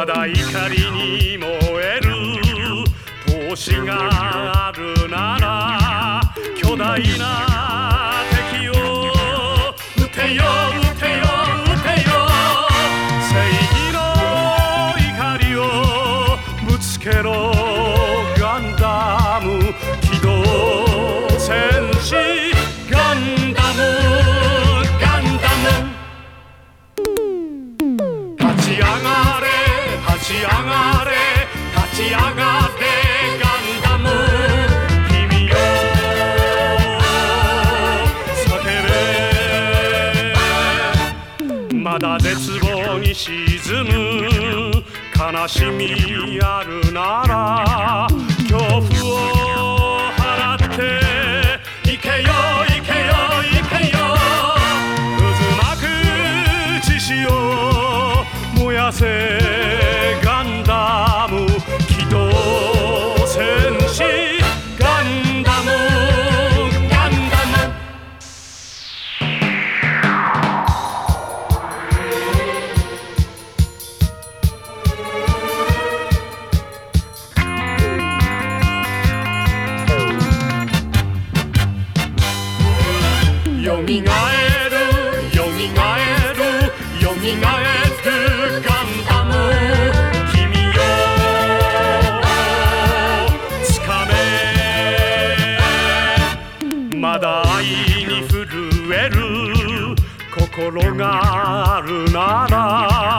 まだ怒りに燃える。闘志があるなら巨大な敵を撃てよ。まだ絶望に沈む。悲しみあるなら恐怖を払って行けよ行けよ行けよ渦巻く獅子を燃やせ。よみがえるよみがえるよみがえるガンダム君よつかめ。まだ愛に震える心があるなら。